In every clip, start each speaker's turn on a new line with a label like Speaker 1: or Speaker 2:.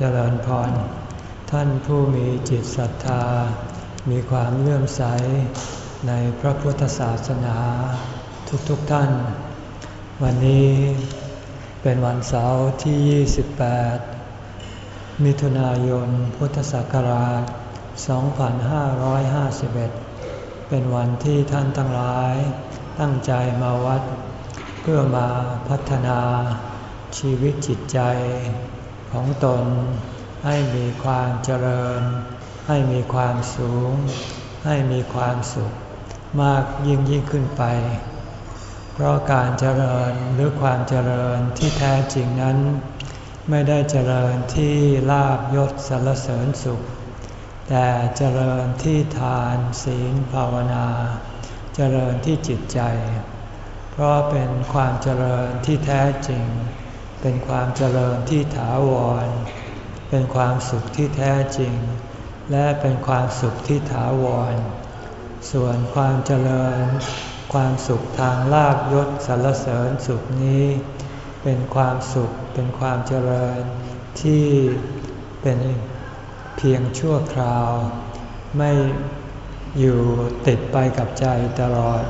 Speaker 1: เจริญพร ท่านผู้มีจิตศรัทธา มีความเลื่อมใสในพระพุทธศาสนาทุกๆทท่าน วันนี้เป็นวันเสาร์ที่ 28 มิถุนายนพุทธศักราช 2551 เป็นวันที่ท่านทั้งหลายตั้งใจมาวัด เพื่อมาพัฒนาชีวิตจิตใจ ของตน ให้มีความเจริญ ให้มีความสูง ให้มีความสุข มากยิ่งยิ่งขึ้นไป เพราะการเจริญหรือความเจริญที่แท้จริงนั้น ไม่ได้เจริญที่ลาบยศสรรเสริญสุข แต่เจริญที่ทานศีลภาวนา เจริญที่จิตใจ เพราะเป็นความเจริญที่แท้จริง เป็นความเจริญที่ถาวร เป็นความสุขที่แท้จริง และเป็นความสุขที่ถาวร ส่วนความเจริญ ความสุขทางลาบยศสรรเสริญสุขนี้ เป็นความสุขเป็นความเจริญที่เป็นเพียงชั่วคราว ไม่อยู่ติดไปกับใจตลอด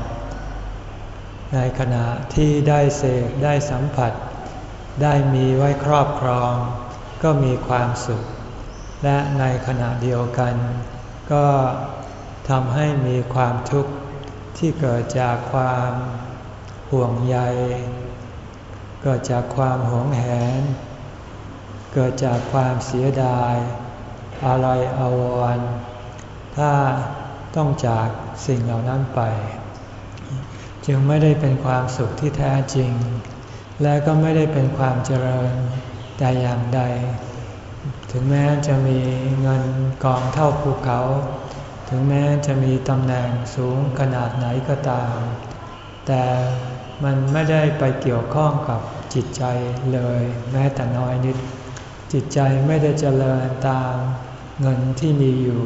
Speaker 1: ในขณะที่ได้เสกได้สัมผัส ได้มีไว้ครอบครอง ก็มีความสุข และในขณะเดียวกัน ก็ทำให้มีความทุกข์ที่เกิดจากความห่วงใย เกิดจากความหวงแหน เกิดจากความเสียดาย อะไรอาวรถ้าต้องจากสิ่งเหล่านั้นไป จึงไม่ได้เป็นความสุขที่แท้จริง และก็ไม่ได้เป็นความเจริญแต่อย่างใด ถึงแม้จะมีเงินกองเท่าภูเขา ถึงแม้จะมีตำแหน่งสูงขนาดไหนก็ตาม แต่มันไม่ได้ไปเกี่ยวข้องกับจิตใจเลยแม้แต่น้อยนิด จิตใจไม่ได้เจริญตามเงินที่มีอยู่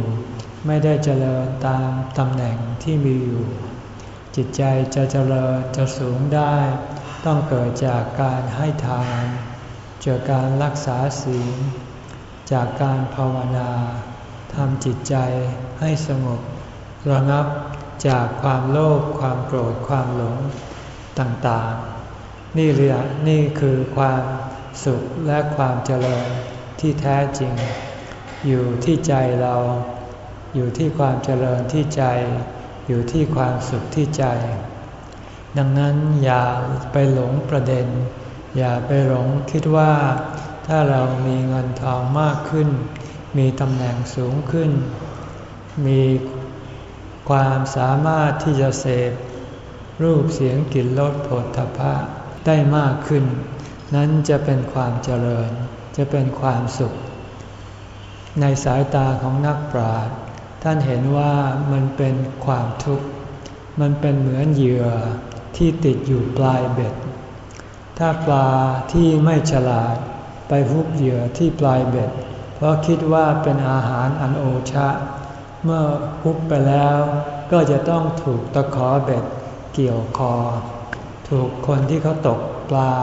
Speaker 1: ไม่ได้เจริญตามตำแหน่งที่มีอยู่ จิตใจจะเจริญจะสูงได้ ต้องเกิดจากการให้ทานจากการรักษาศีล จากการภาวนาทำจิตใจให้สงบระงับจากความโลภความโกรธความหลงต่างๆ นี่เรียนี่คือความสุขและความเจริญที่แท้จริง อยู่ที่ใจเรา อยู่ที่ความเจริญที่ใจ อยู่ที่ความสุขที่ใจ ดังนั้นอย่าไปหลงประเด็น อย่าไปหลงคิดว่า ถ้าเรามีเงินทองมากขึ้น มีตำแหน่งสูงขึ้น มีความสามารถที่จะเสพรูปเสียงกลิ่นรสผลทพะได้มากขึ้น นั้นจะเป็นความเจริญ จะเป็นความสุข ในสายตาของนักปราชญ์ท่านเห็นว่ามันเป็นความทุกข์ มันเป็นเหมือนเหยื่อ ที่ติดอยู่ปลายเบ็ด ถ้าปลาที่ไม่ฉลาดไปฮุบเหยื่อที่ปลายเบ็ด เพราะคิดว่าเป็นอาหารอันโอชะ เมื่อฮุบไปแล้วก็จะต้องถูกตะขอเบ็ดเกี่ยวคอ ถูกคนที่เขาตกปลา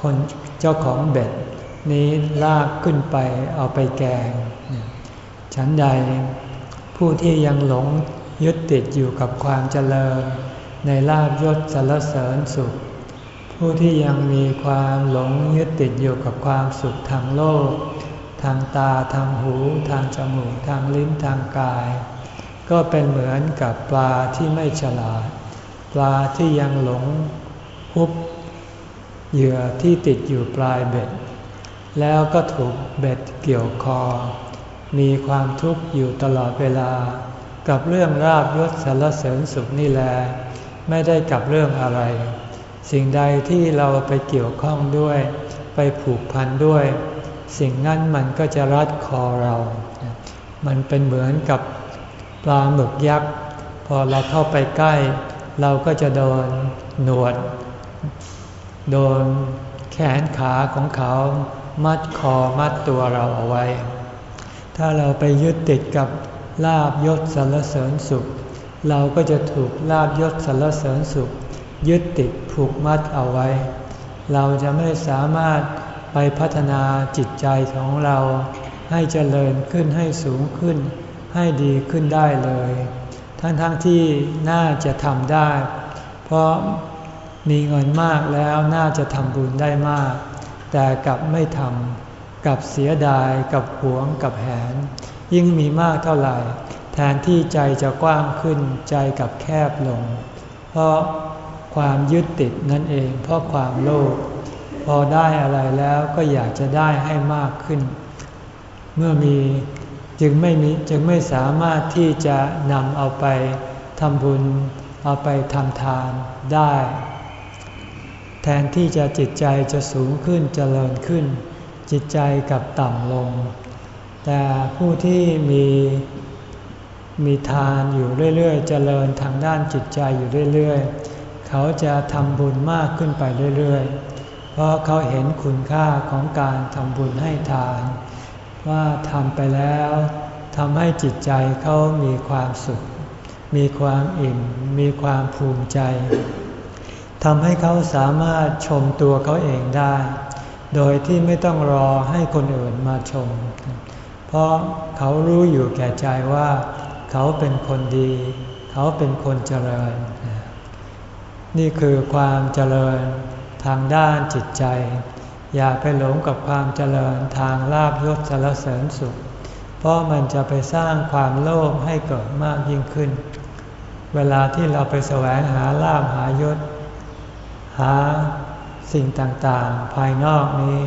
Speaker 1: คนเจ้าของเบ็ด นี้ลากขึ้นไปเอาไปแกง ฉันใดผู้ที่ยังหลงยึดติดอยู่กับความเจริญ ในลาบยศสารเสริญสุข ผู้ที่ยังมีความหลงยึดติดอยู่กับความสุขทางโลก ทางตาทางหูทางจมูกทางลิ้นทางกาย ก็เป็นเหมือนกับปลาที่ไม่ฉลาด ปลาที่ยังหลงพุบเหยื่อที่ติดอยู่ปลายเบ็ด แล้วก็ถูกเบ็ดเกี่ยวคอ มีความทุกข์อยู่ตลอดเวลา กับเรื่องราบยศสารเสริญสุขนี่แหละ ไม่ได้กับเรื่องอะไร สิ่งใดที่เราไปเกี่ยวข้องด้วย ไปผูกพันด้วย สิ่งนั้นมันก็จะรัดคอเรา มันเป็นเหมือนกับปลาหมึกยักษ์ พอเราเข้าไปใกล้ เราก็จะโดนหนวด โดนแขนขาของเขา มัดคอมัดตัวเราเอาไว้ ถ้าเราไปยึดติดกับลาบยศสรรเสริญสุข เราก็จะถูกลาบยศสรรเสริญสุข ยึดติดผูกมัดเอาไว้ เราจะไม่สามารถไปพัฒนาจิตใจของเรา ให้เจริญขึ้นให้สูงขึ้น ให้ดีขึ้นได้เลย ทั้งๆทที่น่าจะทำได้ เพราะมีเงินมากแล้วน่าจะทำบุญได้มาก แต่กลับไม่ทำกับเสียดายกับหวงกับแหน ยิ่งมีมากเท่าไหร่ แทนที่ใจจะกว้างขึ้นใจกับแคบลง เพราะความยึดติดนั่นเอง เพราะความโลภพอได้อะไรแล้วก็อยากจะได้ให้มากขึ้น เมื่อมีจึงไม่มีจึงไม่สามารถที่จะนำเอาไปทำบุญเอาไปทำทานได้ แทนที่จะจิตใจจะสูงขึ้นจเจริญขึ้น จิตใจกับต่ำลง แต่ผู้ที่มี มีทานอยู่เรื่อยๆ เจริญทางด้านจิตใจอยู่เรื่อยๆ เขาจะทำบุญมากขึ้นไปเรื่อยๆ เพราะเขาเห็นคุณค่าของการทำบุญให้ทาน ว่าทำไปแล้วทำให้จิตใจเขามีความสุข มีความอิ่ม มีความภูมิใจทำให้เขาสามารถชมตัวเขาเองได้ โดยที่ไม่ต้องรอให้คนอื่นมาชม เพราะเขารู้อยู่แก่ใจว่า เขาเป็นคนดี เขาเป็นคนเจริญ นี่คือความเจริญทางด้านจิตใจ อย่าไปหลงกับความเจริญทางลาบยศสารเสริญสุข เพราะมันจะไปสร้างความโลภให้เกิดมากยิ่งขึ้น เวลาที่เราไปแสวงหาลาบหายศ หาสิ่งต่างๆ ภายนอกนี้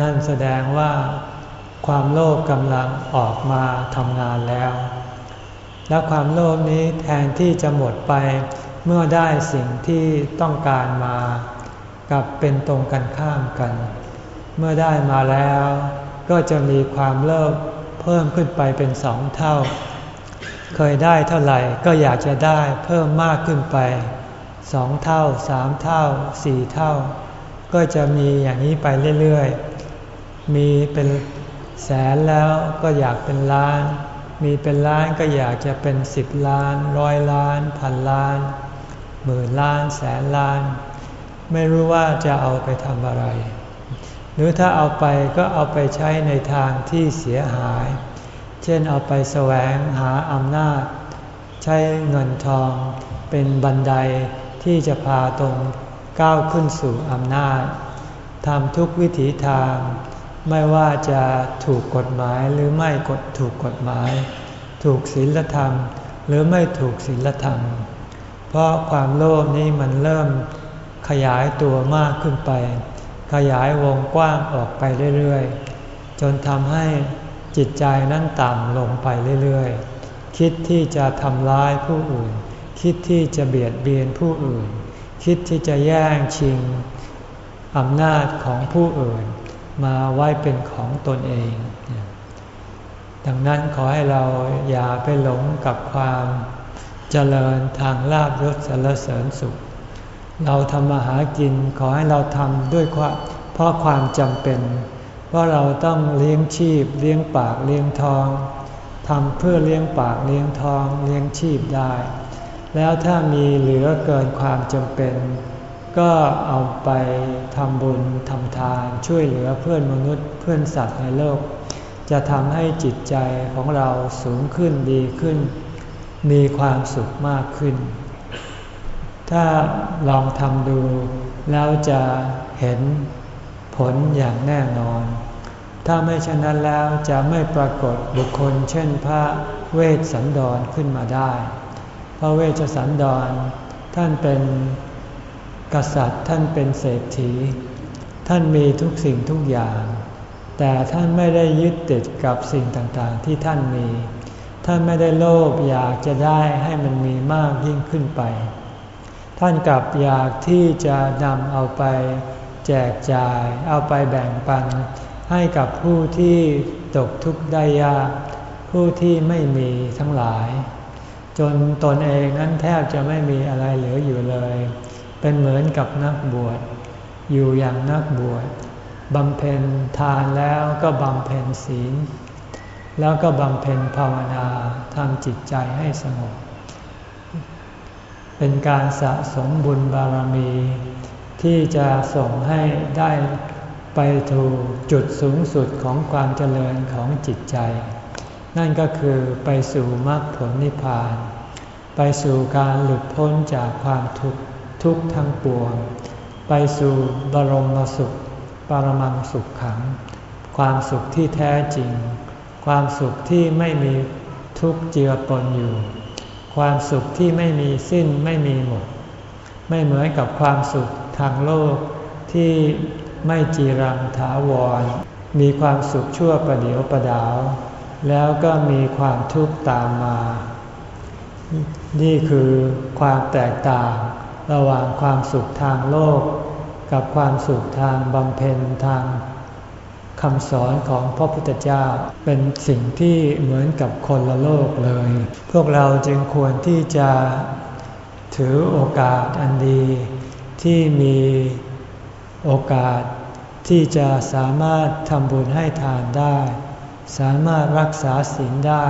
Speaker 1: นั่นแสดงว่า ความโลภกำลังออกมาทำงานแล้ว และความโลภนี้แทนที่จะหมดไปเมื่อได้สิ่งที่ต้องการมา กับเป็นตรงกันข้ามกัน เมื่อได้มาแล้ว ก็จะมีความโลภเพิ่มขึ้นไปเป็นสองเท่า เคยได้เท่าไหร่ก็อยากจะได้เพิ่มมากขึ้นไปสองเท่าสามเท่าสี่เท่า ก็จะมีอย่างนี้ไปเรื่อยๆ มีเป็น แสนแล้วก็อยากเป็นล้าน มีเป็นล้านก็อยากจะเป็นสิบล้าน ร้อยล้าน พันล้าน หมื่นล้านแสนล้าน ไม่รู้ว่าจะเอาไปทำอะไร หรือถ้าเอาไปก็เอาไปใช้ในทางที่เสียหาย เช่นเอาไปแสวงหาอำนาจ ใช้เงินทองเป็นบันไดที่จะพาตนก้าวขึ้นสู่อำนาจทำทุกวิถีทาง ไม่ว่าจะถูกกฎหมายหรือไม่กดถูกกฎหมาย ถูกศีลธรรม หรือไม่ถูกศีลธรรม เพราะความโลภนี้มันเริ่มขยายตัวมากขึ้นไป ขยายวงกว้างออกไปเรื่อยๆ จนทำให้จิตใจนั้นต่ำลงไปเรื่อยๆ คิดที่จะทำร้ายผู้อื่น คิดที่จะเบียดเบียนผู้อื่น คิดที่จะแย่งชิงอำนาจของผู้อื่น มาไว้เป็นของตนเอง ดังนั้นขอให้เราอย่าไปหลงกับความเจริญทางลาบยศสารเสริญสุข เราทำมาหากินขอให้เราทำด้วยควะเพราะความจำเป็นเพราะเราต้องเลี้ยงชีพเลี้ยงปากเลี้ยงทองทำเพื่อเลี้ยงปากเลี้ยงทองเลี้ยงชีพได้ แล้วถ้ามีเหลือเกินความจำเป็น ก็เอาไปทำบุญทำทานช่วยเหลือเพื่อนมนุษย์เพื่อนสัตว์ในโลก จะทำให้จิตใจของเราสูงขึ้นดีขึ้น มีความสุขมากขึ้น ถ้าลองทำดู แล้วจะเห็นผลอย่างแน่นอน ถ้าไม่เช่นนั้นแล้วจะไม่ปรากฏบุคคล เช่นพระเวชสันดรขึ้นมาได้ พระเวชสันดรท่านเป็น กษัตริย์ท่านเป็นเศรษฐี ท่านมีทุกสิ่งทุกอย่าง แต่ท่านไม่ได้ยึดติดกับสิ่งต่างๆ ที่ท่านมี ท่านไม่ได้โลภอยากจะได้ให้มันมีมากยิ่งขึ้นไป ท่านกลับอยากที่จะนำเอาไปแจกจ่าย เอาไปแบ่งปัน ให้กับผู้ที่ตกทุกข์ได้ยาก ผู้ที่ไม่มีทั้งหลาย จนตนเองนั้นแทบจะไม่มีอะไรเหลืออยู่เลย เป็นเหมือนกับนักบวช อยู่อย่างนักบวชบำเพ็ญทานแล้วก็บำเพ็ญศีล แล้วก็บำเพ็ญภาวนาทำจิตใจให้สงบ เป็นการสะสมบุญบารมี ที่จะส่งให้ได้ไปถูกจุดสูงสุดของความเจริญของจิตใจ นั่นก็คือไปสู่มรรคผลนิพพาน ไปสู่การหลุดพ้นจากความทุกข์ ทุกทั้งปวง ไปสู่บรมสุข ปรมังสุขขัง ความสุขที่แท้จริง ความสุขที่ไม่มีทุกเจือปนอยู่ ความสุขที่ไม่มีสิ้นไม่มีหมด ไม่เหมือนกับความสุขทางโลกที่ไม่จีรังถาวร มีความสุขชั่วประเดียวประดาว แล้วก็มีความทุกข์ตามมา นี่คือความแตกต่าง ระหว่างความสุขทางโลก กับความสุขทางบำเพ็ญทางคำสอนของพระพุทธเจ้าเป็นสิ่งที่เหมือนกับคนละโลกเลย พวกเราจึงควรที่จะถือโอกาสอันดี ที่มีโอกาสที่จะสามารถทำบุญให้ทานได้ สามารถรักษาศีลได้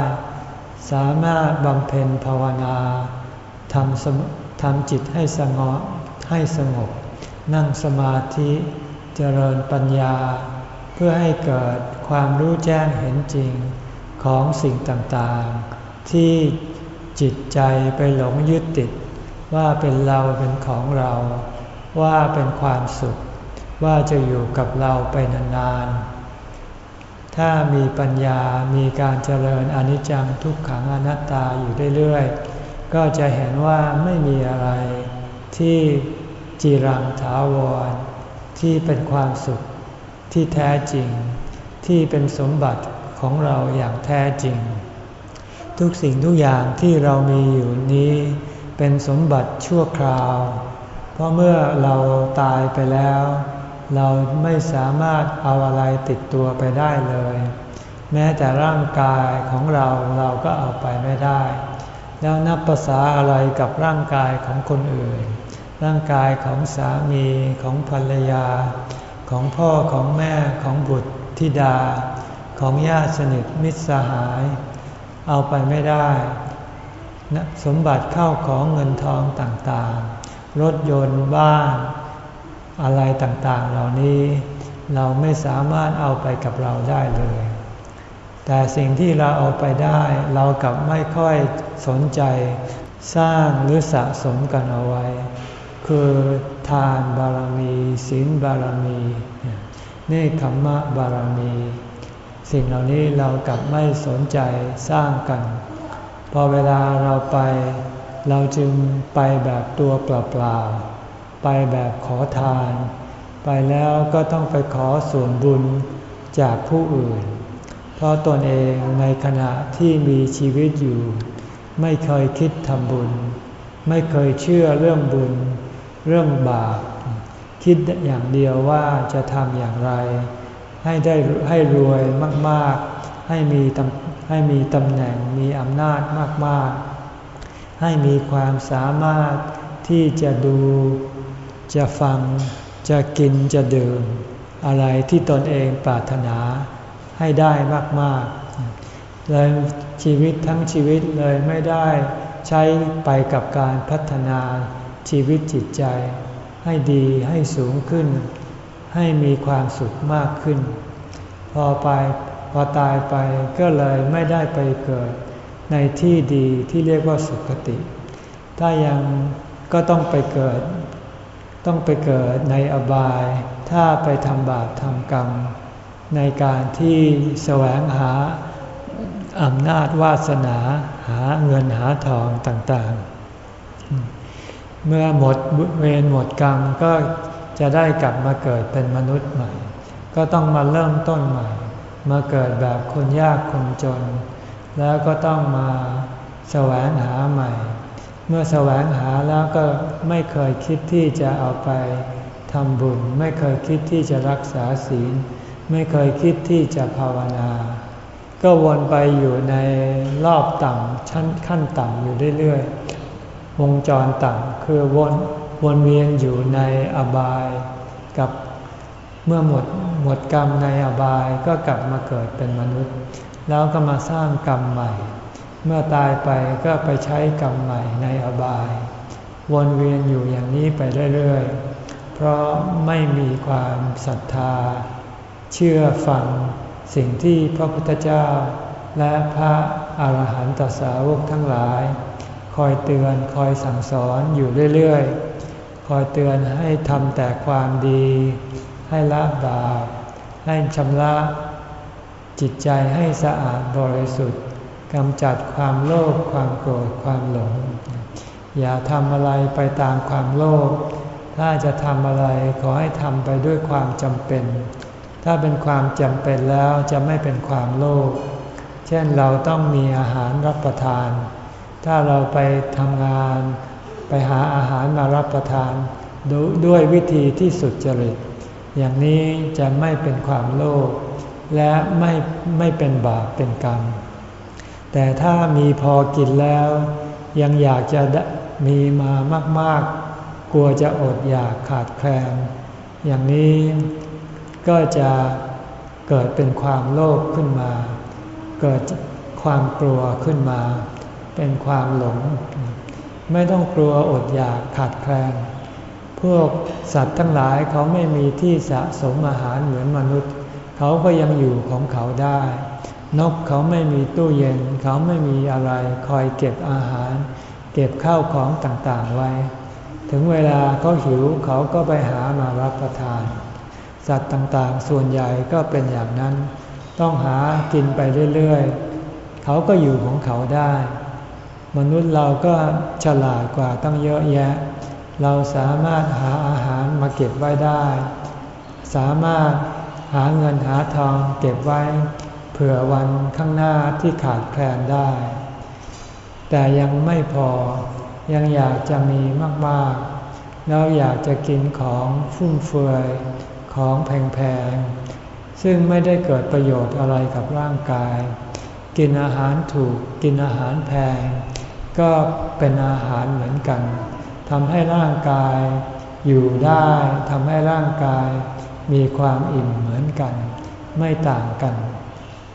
Speaker 1: สามารถบำเพ็ญภาวนาทำ ทำจิตให้สงบให้สงบ นั่งสมาธิเจริญปัญญา เพื่อให้เกิดความรู้แจ้งเห็นจริงของสิ่งต่างๆ ที่จิตใจไปหลงยึดติด ว่าเป็นเราเป็นของเรา ว่าเป็นความสุข ว่าจะอยู่กับเราไปนานๆ ถ้ามีปัญญามีการเจริญอนิจจังทุกขังอนัตตาอยู่เรื่อยๆ ก็จะเห็นว่าไม่มีอะไรที่จีรังถาวร ที่เป็นความสุขที่แท้จริง ที่เป็นสมบัติของเราอย่างแท้จริง ทุกสิ่งทุกอย่างที่เรามีอยู่นี้เป็นสมบัติชั่วคราว เพราะเมื่อเราตายไปแล้ว เราไม่สามารถเอาอะไรติดตัวไปได้เลย แม้แต่ร่างกายของเราเราก็เอาไปไม่ได้ แล้วนับภาษาอะไรกับร่างกายของคนอื่น ร่างกายของสามีของภรรยา ของพ่อของแม่ของบุตรธิดา ของญาติสนิทมิตรสหาย เอาไปไม่ได้ สมบัติเข้าของเงินทองต่างๆ รถยนต์บ้านอะไรต่างๆ เหล่านี้ เราไม่สามารถเอาไปกับเราได้เลย แต่สิ่งที่เราเอาไปได้เรากลับไม่ค่อยสนใจ สร้างหรือสะสมกันเอาไว้ คือทานบารมีศีลบารมีเนคขมมะบารมี สิ่งเหล่านี้เรากลับไม่สนใจสร้างกัน พอเวลาเราไป เราจึงไปแบบตัวเปล่าๆไปแบบขอทาน ไปแล้วก็ต้องไปขอส่วนบุญจากผู้อื่น เพราะตนเองในขณะที่มีชีวิตอยู่ ไม่เคยคิดทำบุญ ไม่เคยเชื่อเรื่องบุญ เรื่องบาป คิดอย่างเดียวว่าจะทำอย่างไร ให้ได้ให้รวยมากๆ ให้มีให้มีตำแหน่งมีอำนาจมากๆ ให้มีความสามารถที่จะดู จะฟัง จะกินจะดื่ม อะไรที่ตนเองปรารถนา ให้ได้มากๆเลยชีวิตทั้งชีวิตเลยไม่ได้ใช้ไปกับการพัฒนาชีวิตจิตใจ ให้ดีให้สูงขึ้น ให้มีความสุขมากขึ้น พอไปพอตายไปก็เลยไม่ได้ไปเกิดในที่ดีที่เรียกว่าสุคติ ถ้ายังก็ต้องไปเกิด ต้องไปเกิดในอบาย ถ้าไปทำบาปทำกรรม ในการที่แสวงหาอำนาจวาสนาหาเงินหาทองต่างๆ เมื่อหมดเวรหมดกรรมก็จะได้กลับมาเกิดเป็นมนุษย์ใหม่ ก็ต้องมาเริ่มต้นใหม่ มาเกิดแบบคนยากคนจน แล้วก็ต้องมาแสวงหาใหม่ เมื่อแสวงหาแล้วก็ไม่เคยคิดที่จะเอาไปทำบุญ ไม่เคยคิดที่จะรักษาศีล ไม่เคยคิดที่จะภาวนา ก็วนไปอยู่ในรอบต่ำชั้นขั้นต่ำอยู่เรื่อยๆวงจรต่ำคือวนวนเวียนอยู่ในอบายกับเมื่อหมดหมดกรรมในอบายก็กลับมาเกิดเป็นมนุษย์ แล้วก็มาสร้างกรรมใหม่ เมื่อตายไปก็ไปใช้กรรมใหม่ในอบาย วนเวียนอยู่อย่างนี้ไปเรื่อยๆ เพราะไม่มีความศรัทธา เชื่อฟังสิ่งที่พระพุทธเจ้า และพระอาหารหันตสาวกทั้งหลาย คอยเตือนคอยสั่งสอนอยู่เรื่อยๆ คอยเตือนให้ทำแต่ความดี ให้ละบาปให้ชำระจิตใจให้สะอาดบริสุทธิ์กำจัดความโลภความโกรธความหลง อย่าทำอะไรไปตามความโลภถ้าจะทำอะไรขอให้ทำไปด้วยความจำเป็น ถ้าเป็นความจำเป็นแล้วจะไม่เป็นความโลภ เช่นเราต้องมีอาหารรับประทาน ถ้าเราไปทำงานไปหาอาหารมารับประทาน ด้วยวิธีที่สุดจริต อย่างนี้จะไม่เป็นความโลภและไม่ไม่เป็นบาปเป็นกรรม แต่ถ้ามีพอกินแล้ว ยังอยากจะมีมามาก ๆ กลัวจะอดอยากขาดแคลนอย่างนี้ ก็จะเกิดเป็นความโลภขึ้นมา เกิดความกลัวขึ้นมา เป็นความหลง ไม่ต้องกลัวอดอยากขาดแคลน พวกสัตว์ทั้งหลายเขาไม่มีที่สะสมอาหารเหมือนมนุษย์ เขาก็ยังอยู่ของเขาได้ นกเขาไม่มีตู้เย็น เขาไม่มีอะไรคอยเก็บอาหาร เก็บข้าวของต่างๆไว้ ถึงเวลาเขาหิวเขาก็ไปหามารับประทาน สัตว์ต่างๆ ส่วนใหญ่ก็เป็นอย่างนั้น ต้องหากินไปเรื่อยๆ เขาก็อยู่ของเขาได้ มนุษย์เราก็ฉลาดกว่าตั้งเยอะแยะ เราสามารถหาอาหารมาเก็บไว้ได้ สามารถหาเงินหาทองเก็บไว้ เผื่อวันข้างหน้าที่ขาดแคลนได้ แต่ยังไม่พอยังอยากจะมีมากๆ แล้วอยากจะกินของฟุ่มเฟือย ของแพงๆ ซึ่งไม่ได้เกิดประโยชน์อะไรกับร่างกาย กินอาหารถูกกินอาหารแพง ก็เป็นอาหารเหมือนกันทำให้ร่างกายอยู่ได้ทำให้ร่างกายมีความอิ่มเหมือนกัน ไม่ต่างกัน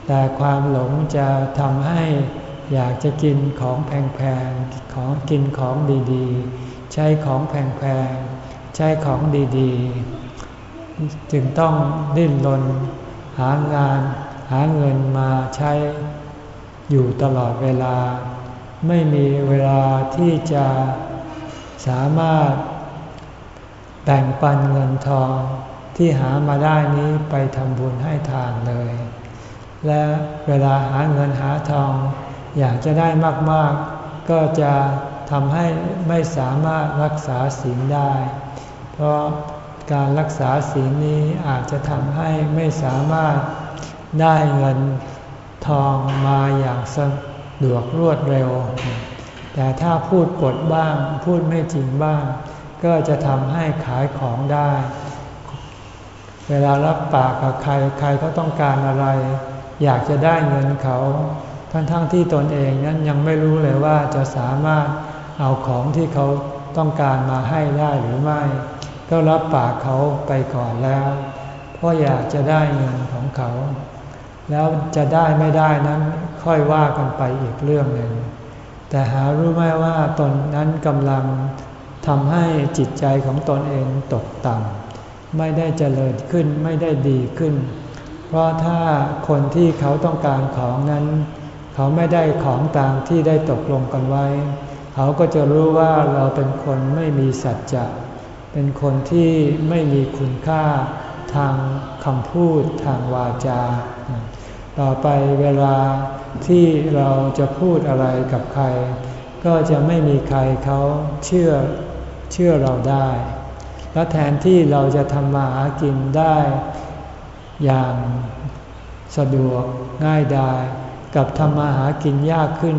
Speaker 1: แต่ความหลงจะทำให้อยากจะกินของแพงๆ ของกินของดีๆ ใช้ของแพงๆ ใช้ของดีๆ จึงต้องดิ้นรนหางาน หาเงินมาใช้อยู่ตลอดเวลา ไม่มีเวลาที่จะสามารถแบ่งปันเงินทองที่หามาได้นี้ไปทำบุญให้ทานเลย และเวลาหาเงินหาทอง อยากจะได้มากๆ ก็จะทำให้ไม่สามารถรักษาศีลได้ เพราะ การรักษาศีลนี้อาจจะทำให้ไม่สามารถได้เงินทองมาอย่างสะดวกรวดเร็ว แต่ถ้าพูดกดบ้าง พูดไม่จริงบ้าง ก็จะทำให้ขายของได้ เวลารับปากกับใครใครเขาต้องการอะไร อยากจะได้เงินเขาทั้งๆทที่ตนเองนั้นยังไม่รู้เลยว่าจะสามารถเอาของที่เขาต้องการมาให้ได้หรือไม่ ก็รับปากเขาไปก่อนแล้วเพราะอยากจะได้เงินของเขา แล้วจะได้ไม่ได้นั้นค่อยว่ากันไปอีกเรื่องหนึ่ง แต่หารู้ไหมว่าตนนั้นกำลังทำให้จิตใจของตนเองตกต่ำไม่ได้เจริญขึ้นไม่ได้ดีขึ้น เพราะถ้าคนที่เขาต้องการของนั้น เขาไม่ได้ของตามที่ได้ตกลงกันไว้ เขาก็จะรู้ว่าเราเป็นคนไม่มีสัจจะเเป็นคนที่ไม่มีคุณค่าทางคำพูดทางวาจา ต่อไปเวลาที่เราจะพูดอะไรกับใคร ก็จะไม่มีใครเขาเชื่อเชื่อเราได้ และแทนที่เราจะทำมาหากินได้อย่างสะดวกง่ายดายกับทำมาหากินยากขึ้น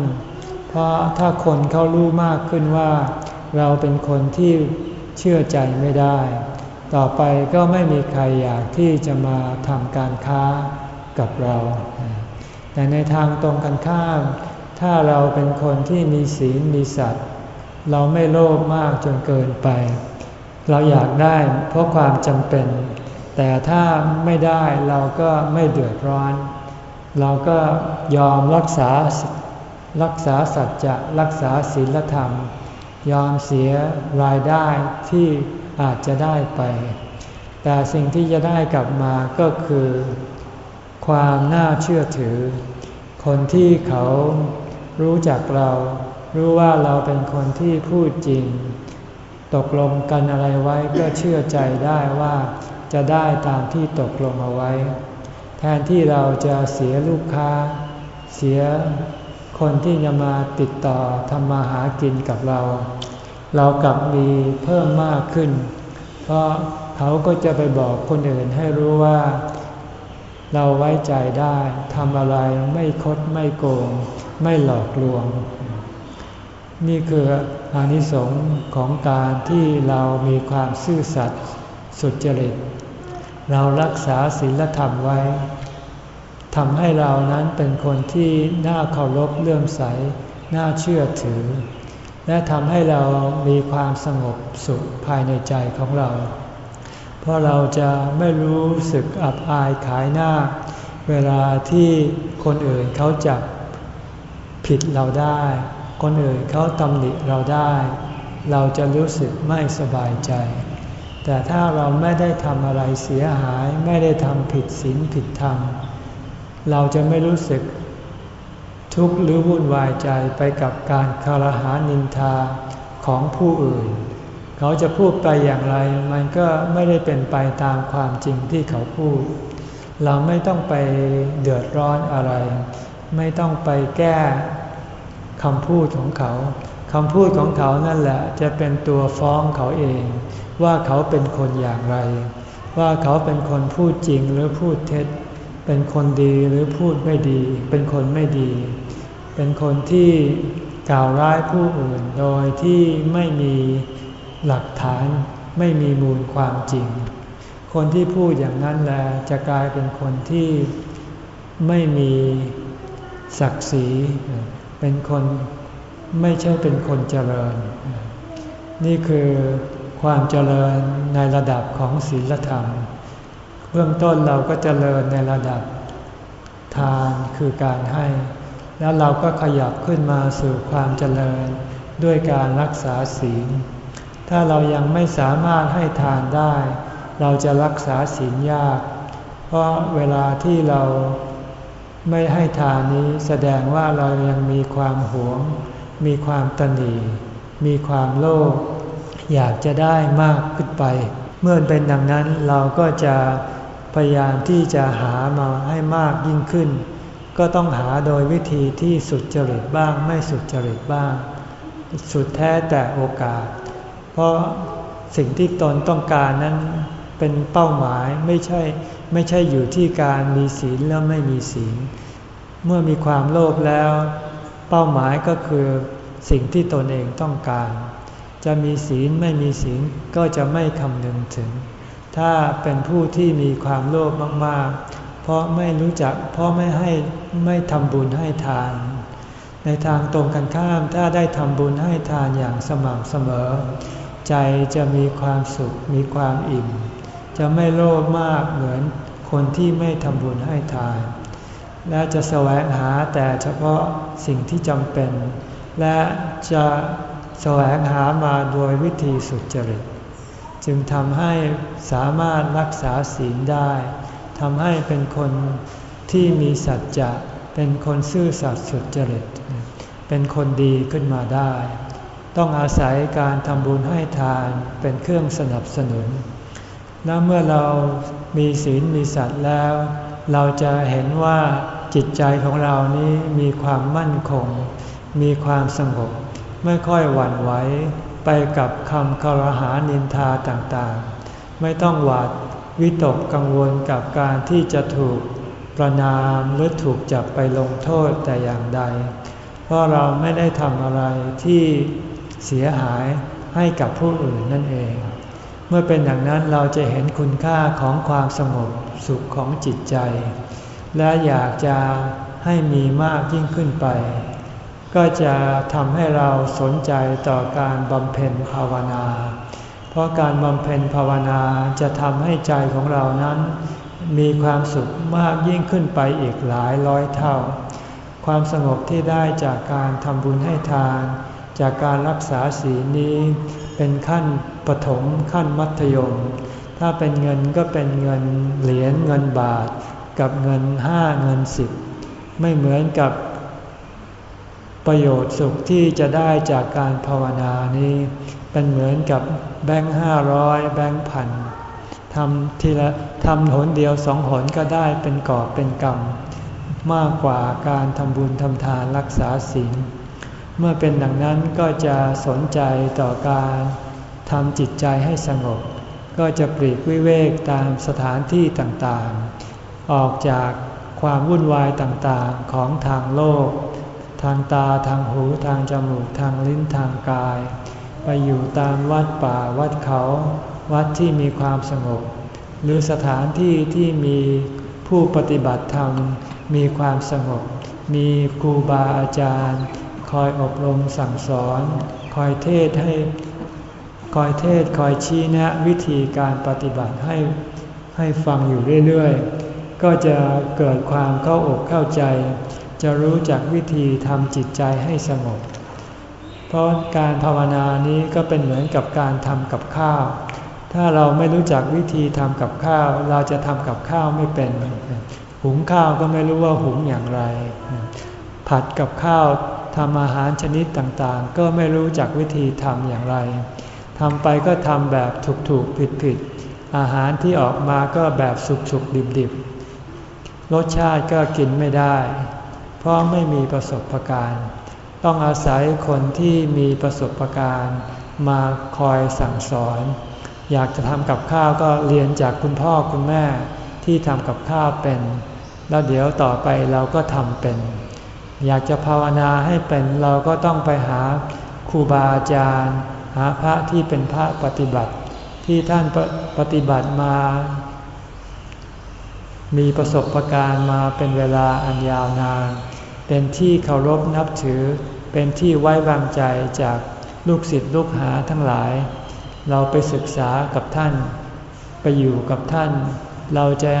Speaker 1: เพราะถ้าคนเขารู้มากขึ้นว่า เราเป็นคนที่ เชื่อใจไม่ได้ ต่อไปก็ไม่มีใครอยากที่จะมาทำการค้ากับเรา แต่ในทางตรงกันข้าม ถ้าเราเป็นคนที่มีศีลมีสัตว์เราไม่โลภมากจนเกินไป เราอยากได้เพราะความจำเป็น แต่ถ้าไม่ได้เราก็ไม่เดือดร้อน เราก็ยอมรักษารักษาสัจจะรักษาศีลธรรม ยอมเสียรายได้ที่อาจจะได้ไป แต่สิ่งที่จะได้กลับมาก็คือ ความน่าเชื่อถือ คนที่เขารู้จักเรา รู้ว่าเราเป็นคนที่พูดจริง ตกลงกันอะไรไว้ก็เชื่อใจได้ว่าจะได้ตามที่ตกลงเอาไว้ แทนที่เราจะเสียลูกค้า เสีย คนที่จะมาติดต่อทำมาหากินกับเรา เรากลับมีเพิ่มมากขึ้น เพราะเขาก็จะไปบอกคนอื่นให้รู้ว่า เราไว้ใจได้ทำอะไรไม่คดไม่โกง ไม่หลอกลวง นี่คืออานิสงส์ของการที่เรามีความซื่อสัตย์สุจริต เรารักษาศีลธรรมไว้ ทำให้เรานั้นเป็นคนที่น่าเคารพเลื่อมใส น่าเชื่อถือ และทำให้เรามีความสงบสุขภายในใจของเรา เพราะเราจะไม่รู้สึกอับอายขายหน้า เวลาที่คนอื่นเขาจับผิดเราได้ คนอื่นเขาตำหนิเราได้ เราจะรู้สึกไม่สบายใจ แต่ถ้าเราไม่ได้ทำอะไรเสียหาย ไม่ได้ทำผิดศีลผิดธรรม เราจะไม่รู้สึกทุกข์หรือวุ่นวายใจไปกับการคารหานินทาของผู้อื่น เขาจะพูดไปอย่างไร มันก็ไม่ได้เป็นไปตามความจริงที่เขาพูด เราไม่ต้องไปเดือดร้อนอะไร ไม่ต้องไปแก้คำพูดของเขาคำพูดของเขานั่นแหละจะเป็นตัวฟ้องเขาเอง ว่าเขาเป็นคนอย่างไร ว่าเขาเป็นคนพูดจริงหรือพูดเท็จ เป็นคนดีหรือพูดไม่ดี เป็นคนไม่ดี เป็นคนที่กล่าวร้ายผู้อื่นโดยที่ไม่มีหลักฐานไม่มีมูลความจริง คนที่พูดอย่างนั้นแหละจะกลายเป็นคนที่ไม่มีศักดิ์ศรี เป็นคนไม่ใช่เป็นคนเจริญ นี่คือความเจริญในระดับของศีลธรรม บื้องต้นเราก็จเจริญในระดับทานคือการให้ แล้วเราก็ขยับขึ้นมาสู่ความเจริญด้วยการรักษาศีล ถ้าเรายังไม่สามารถให้ทานได้ เราจะรักษาศีลยาก เพราะเวลาที่เราไม่ให้ทานนี้แสดงว่าเรายังมีความหวง มีความตนีมีความโลภอยากจะได้มากขึ้นไป เมื่อเป็นดังนั้นเราก็จะ พยายามที่จะหามาให้มากยิ่งขึ้น ก็ต้องหาโดยวิธีที่สุดจริตบ้างไม่สุดจริตบ้าง สุดแท้แต่โอกาส เพราะสิ่งที่ตนต้องการนั้นเป็นเป้าหมายไม่ใช่ไม่ใช่อยู่ที่การมีศีลแล้วไม่มีศีล เมื่อมีความโลภแล้ว เป้าหมายก็คือสิ่งที่ตนเองต้องการ จะมีศีลไม่มีศีลก็จะไม่คำนึงถึง ถ้าเป็นผู้ที่มีความโลภมาก ๆ เพราะไม่รู้จัก เพราะไม่ให้ไม่ทำบุญให้ทาน ในทางตรงกันข้ามถ้าได้ทำบุญให้ทานอย่างสม่ำเสมอ ใจจะมีความสุขมีความอิ่ม จะไม่โลภมากเหมือนคนที่ไม่ทำบุญให้ทาน และจะแสวงหาแต่เฉพาะสิ่งที่จำเป็น และจะแสวงหามาโดยวิธีสุจริต จึงทำให้สามารถรักษาศีลได้ทำให้เป็นคนที่มีสัจจะ เป็นคนซื่อสัตย์สุจริต เป็นคนดีขึ้นมาได้ ต้องอาศัยการทำบุญให้ทานเป็นเครื่องสนับสนุน และเมื่อเรามีศีลมีสัตว์แล้ว เราจะเห็นว่าจิตใจของเรานี้มีความมั่นคง มีความสงบ ไม่ค่อยหวั่นไหว ไปกับคำคารหานินทาต่างๆ ไม่ต้องหวาดวิตกกังวลกับการที่จะถูกประนามหรือถูกจับไปลงโทษแต่อย่างใด เพราะเราไม่ได้ทำอะไรที่เสียหายให้กับผู้อื่นนั่นเอง เมื่อเป็นอย่างนั้นเราจะเห็นคุณค่าของความสงบสุขของจิตใจ และอยากจะให้มีมากยิ่งขึ้นไป ก็จะทำให้เราสนใจต่อการบำเพ็ญภาวนา เพราะการบำเพ็ญภาวนาจะทำให้ใจของเรานั้น มีความสุขมากยิ่งขึ้นไปอีกหลายร้อยเท่า ความสงบที่ได้จากการทำบุญให้ทาน จากการรักษาศีลนี้ เป็นขั้นปฐมขั้นมัธยม ถ้าเป็นเงินก็เป็นเงินเหรียญเงินบาท กับเงินห้าเงินสิบไม่เหมือนกับ ประโยชน์สุขที่จะได้จากการภาวนานี้ เป็นเหมือนกับแบงค์ห้าร้อยแบงค์พันทำทีละทำหนเดียวสองหนก็ได้เป็นกอบเป็นกรรมมากกว่าการทำบุญทำทานรักษาศีลเมื่อเป็นดังนั้นก็จะสนใจต่อการทำจิตใจให้สงบ ก็จะปลีกวิเวกตามสถานที่ต่างๆ ออกจากความวุ่นวายต่างๆของทางโลก ทางตาทางหูทางจมูกทางลิ้นทางกาย ไปอยู่ตามวัดป่าวัดเขา วัดที่มีความสงบ หรือสถานที่ที่มีผู้ปฏิบัติธรรมมีความสงบ มีครูบาอาจารย์ คอยอบรมสั่งสอน คอยเทศให้คอยเทศคอยชี้แนะวิธีการปฏิบัติให้ให้ฟังอยู่เรื่อยๆ ก็จะเกิดความเข้าอกเข้าใจ จะรู้จักวิธีทำจิตใจให้สงบ เพราะการภาวนานี้ก็เป็นเหมือนกับการทำกับข้าว ถ้าเราไม่รู้จักวิธีทำกับข้าว เราจะทำกับข้าวไม่เป็น หุงข้าวก็ไม่รู้ว่าหุงอย่างไร ผัดกับข้าวทำอาหารชนิดต่างๆ ก็ไม่รู้จักวิธีทำอย่างไรทำไปก็ทำแบบถูกๆผิดๆอาหารที่ออกมาก็แบบสุกๆดิบๆรสชาติก็กินไม่ได้ ราะไม่มีประสบะการณ์ ต้องอาศัยคนที่มีประสบะการณ์ มาคอยสั่งสอน อยากจะทำกับข้าวก็เรียนจากคุณพ่อคุณแม่ที่ทำกับข้าวเป็น แล้วเดี๋ยวต่อไปเราก็ทำเป็น อยากจะภาวนาให้เป็นเราก็ต้องไปหาครูบาอาจารย์ หาพระที่เป็นพระปฏิบัติ ที่ท่านปปฏิบัติมา มีประสบการณ์มาเป็นเวลาอันยาวนาน เป็นที่เคารพนับถือ เป็นที่ไว้วางใจจากลูกศิษย์ลูกหาทั้งหลาย เราไปศึกษากับท่าน ไปอยู่กับท่าน เราจะ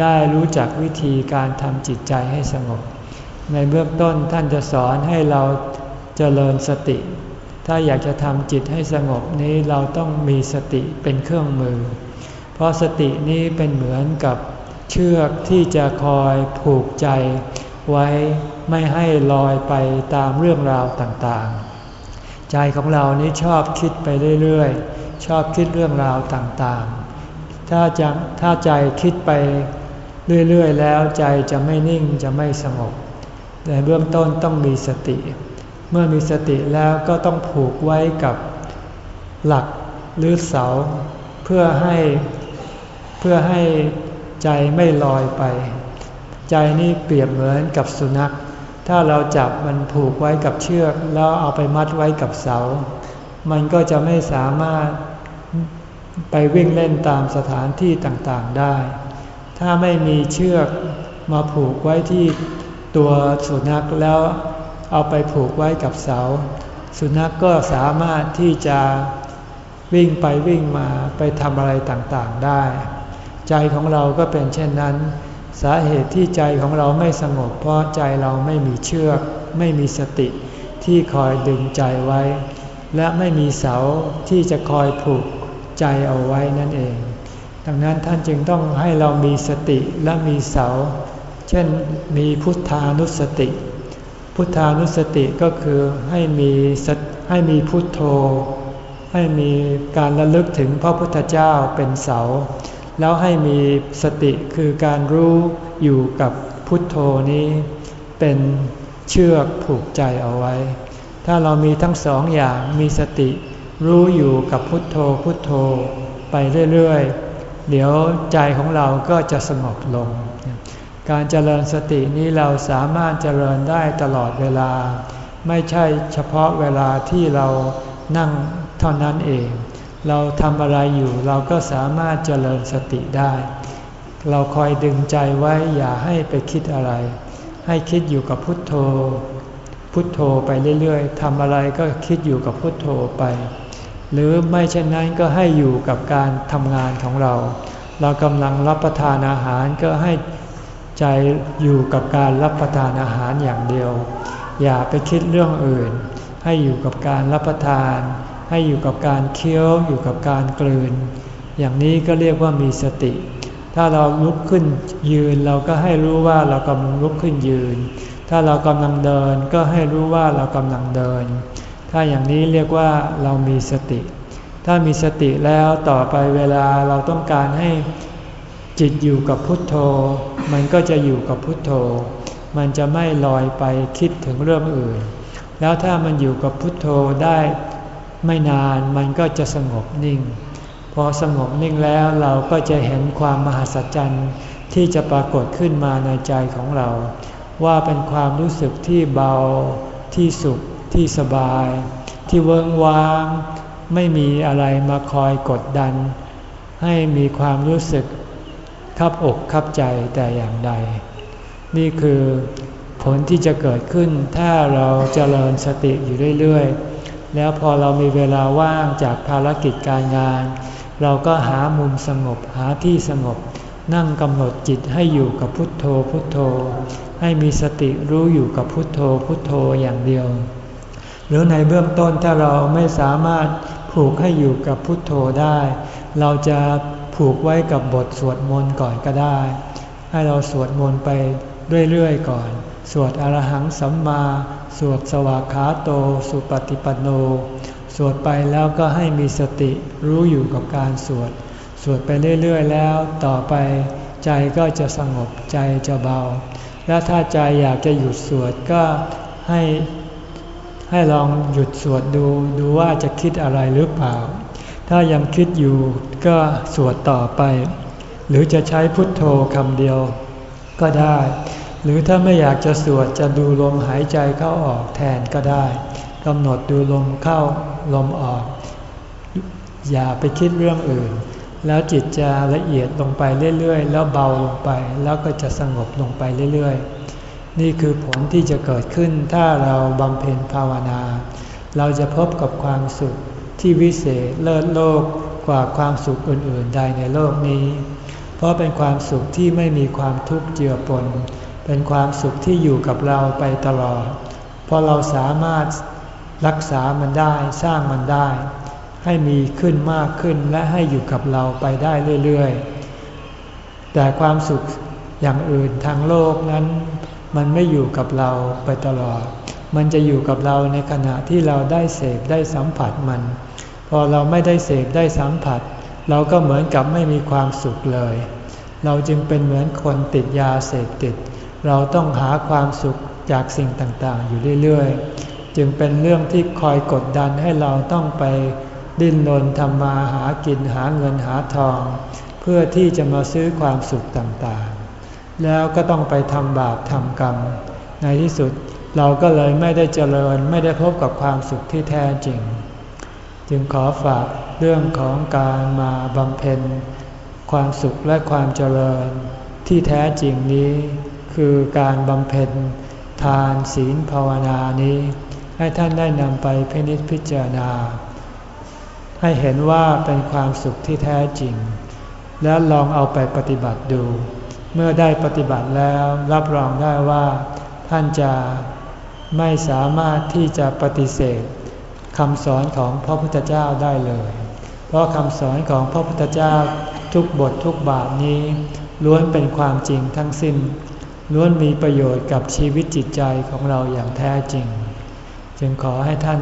Speaker 1: ได้รู้จักวิธีการทำจิตใจให้สงบ ในเบื้องต้นท่านจะสอนให้เราเจริญสติ ถ้าอยากจะทำจิตให้สงบนี้เราต้องมีสติเป็นเครื่องมือ เพราะสตินี้เป็นเหมือนกับ เชือกที่จะคอยผูกใจ ไว้ไม่ให้ลอยไปตามเรื่องราวต่างๆ ใจของเรานี้ชอบคิดไปเรื่อยๆ ชอบคิดเรื่องราวต่างๆ ถ้าจะถ้าใจคิดไปเรื่อยๆ แล้วใจจะไม่นิ่งจะไม่สงบ แต่เบื้องต้นต้องมีสติ เมื่อมีสติแล้วก็ต้องผูกไว้กับหลักหรือเสา เพื่อให้เพื่อให้ ใจไม่ลอยไป ใจนี่เปรียบเหมือนกับสุนัข ถ้าเราจับมันผูกไว้กับเชือกแล้วเอาไปมัดไว้กับเสา มันก็จะไม่สามารถไปวิ่งเล่นตามสถานที่ต่างๆได้ ถ้าไม่มีเชือกมาผูกไว้ที่ตัวสุนัขแล้วเอาไปผูกไว้กับเสา สุนัขกก็สามารถที่จะวิ่งไปวิ่งมาไปทำอะไรต่างๆได้ ใจของเราก็เป็นเช่นนั้น สาเหตุที่ใจของเราไม่สงบเพราะใจเราไม่มีเชือก ไม่มีสติที่คอยดึงใจไว้ และไม่มีเสาที่จะคอยผูกใจเอาไว้นั่นเอง ดังนั้นท่านจึงต้องให้เรามีสติและมีเสา เช่นมีพุทธานุสติ พุทธานุสติก็คือให้มีให้มีพุทโธ ให้มีการระลึกถึงพระพุทธเจ้าเป็นเสา แล้วให้มีสติคือการรู้อยู่กับพุทโธนี้ เป็นเชือกผูกใจเอาไว้ ถ้าเรามีทั้งสองอย่างมีสติ รู้อยู่กับพุทโธพุทโธ ไปเรื่อยๆ เดี๋ยวใจของเราก็จะสงบลง การเจริญสตินี้เราสามารถเจริญได้ตลอดเวลา ไม่ใช่เฉพาะเวลาที่เรานั่งเท่านั้นเอง เราทำอะไรอยู่เราก็สามารถเจริญสติได้ เราคอยดึงใจไว้อย่าให้ไปคิดอะไร ให้คิดอยู่กับพุทโธ พุทโธไปเรื่อยๆทำอะไรก็คิดอยู่กับพุทโธไป หรือไม่เช่นนั้นก็ให้อยู่กับการทำงานของเรา เรากำลังรับประทานอาหารก็ให้ใจอยู่กับการรับประทานอาหารอย่างเดียว อย่าไปคิดเรื่องอื่น ให้อยู่กับการรับประทาน ให้อยู่กับการเคี้ยวอยู่กับการกลืน อย่างนี้ก็เรียกว่ามีสติ ถ้าเราลุกขึ้นยืนเราก็ให้รู้ว่าเรากำลังลุกขึ้นยืน ถ้าเรากำลังเดินก็ให้รู้ว่าเรากำลังเดิน ถ้าอย่างนี้เรียกว่าเรามีสติ ถ้ามีสติแล้วต่อไปเวลาเราต้องการให้จิตอยู่กับพุทโธ มันก็จะอยู่กับพุทโธ มันจะไม่ลอยไปคิดถึงเรื่องอื่น แล้วถ้ามันอยู่กับพุทโธได้ ไม่นานมันก็จะสงบนิ่ง พอสงบนิ่งแล้วเราก็จะเห็นความมหัศจรรย์ที่จะปรากฏขึ้นมาในใจของเรา ว่าเป็นความรู้สึกที่เบา ที่สุข ที่สบาย ที่เวิงว้าง ไม่มีอะไรมาคอยกดดัน ให้มีความรู้สึกคับอกคับใจแต่อย่างใด นี่คือผลที่จะเกิดขึ้นถ้าเราจเจริญสติอยู่เรื่อยๆ แล้วพอเรามีเวลาว่างจากภารกิจการงาน เราก็หามุมสงบหาที่สงบ นั่งกำหนดจิตให้อยู่กับพุทโธพุทโธ ให้มีสติรู้อยู่กับพุทโธพุทโธอย่างเดียว หรือในเบื้องต้นถ้าเราไม่สามารถผูกให้อยู่กับพุทโธได้ เราจะผูกไว้กับบทสวดมนต์ก่อนก็ได้ ให้เราสวดมนต์ไปเรื่อยๆก่อน สวดอรหังสัมมา สวดสวากขาโต สุปฏิปันโน สวดไปแล้วก็ให้มีสติรู้อยู่กับการสวด สวดไปเรื่อยๆแล้ว ต่อไปใจก็จะสงบใจจะเบา แล้วถ้าใจอยากจะหยุดสวดก็ให้ให้ลองหยุดสวดดูดูว่าจะคิดอะไรหรือเปล่า ถ้ายังคิดอยู่ก็สวดต่อไป หรือจะใช้พุทโธคำเดียวก็ได้ หรือถ้าไม่อยากจะสวดจะดูลมหายใจเข้าออกแทนก็ได้กำหนดดูลมเข้าลมออก อย่าไปคิดเรื่องอื่น แล้วจิตจะละเอียดลงไปเรื่อยๆ แล้วเบาลงไป แล้วก็จะสงบลงไปเรื่อยๆ นี่คือผลที่จะเกิดขึ้นถ้าเราบำเพ็ญภาวนา เราจะพบกับความสุขที่วิเศษเลิศโลกกว่าความสุขอื่นๆ ใดในโลกนี้ เพราะเป็นความสุขที่ไม่มีความทุกข์เจือปน เป็นความสุขที่อยู่กับเราไปตลอด เพราะเราสามารถรักษามันได้สร้างมันได้ ให้มีขึ้นมากขึ้นและให้อยู่กับเราไปได้เรื่อยๆ แต่ความสุขอย่างอื่นทางโลกนั้น มันไม่อยู่กับเราไปตลอด มันจะอยู่กับเราในขณะที่เราได้เสพได้สัมผัสมัน พอเราไม่ได้เสพได้สัมผัส เราก็เหมือนกับไม่มีความสุขเลย เราจึงเป็นเหมือนคนติดยาเสพติด เราต้องหาความสุขจากสิ่งต่างๆ อยู่เรื่อยๆ จึงเป็นเรื่องที่คอยกดดันให้เราต้องไปดิ้นรนทำมาหากินหาเงินหาทอง เพื่อที่จะมาซื้อความสุขต่างๆ แล้วก็ต้องไปทำบาปทำกรรม ในที่สุดเราก็เลยไม่ได้เจริญไม่ได้พบกับความสุขที่แท้จริง จึงขอฝากเรื่องของการมาบำเพ็ญ ความสุขและความเจริญที่แท้จริงนี้ คือการบำเพ็ญทานศีลภาวนานี้ ให้ท่านได้นำไปพินิจพิจารณา ให้เห็นว่าเป็นความสุขที่แท้จริง แล้วลองเอาไปปฏิบัติดู เมื่อได้ปฏิบัติแล้วรับรองได้ว่า ท่านจะไม่สามารถที่จะปฏิเสธคำสอนของพระพุทธเจ้าได้เลย เพราะคำสอนของพระพุทธเจ้าทุกบททุกบาทนี้ล้วนเป็นความจริงทั้งสิ้น ล้วนมีประโยชน์กับชีวิตจิตใจของเราอย่างแท้จริง จึงขอให้ท่าน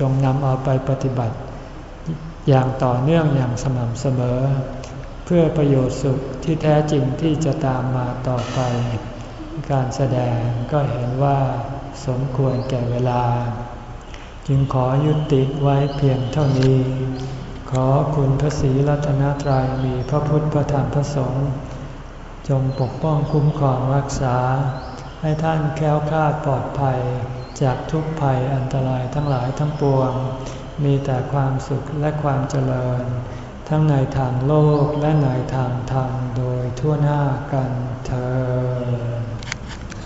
Speaker 1: จงนำเอาไปปฏิบัติ อย่างต่อเนื่องอย่างสม่ำเสมอ เพื่อประโยชน์สุขที่แท้จริงที่จะตามมาต่อไป การแสดงก็เห็นว่าสมควรแก่เวลา จึงขอยุติไว้เพียงเท่านี้ ขอคุณพระศรีรัตนตรัยมีพระพุทธพระธรรมพระสงฆ์ จงปกป้องคุ้มครองรักษา ให้ท่านแค้วคลาดปลอดภัย จากทุกภัยอันตรายทั้งหลายทั้งปวง มีแต่ความสุขและความเจริญ ทั้งในทางโลกและในทางธรรมโดยทั่วหน้ากันเธอ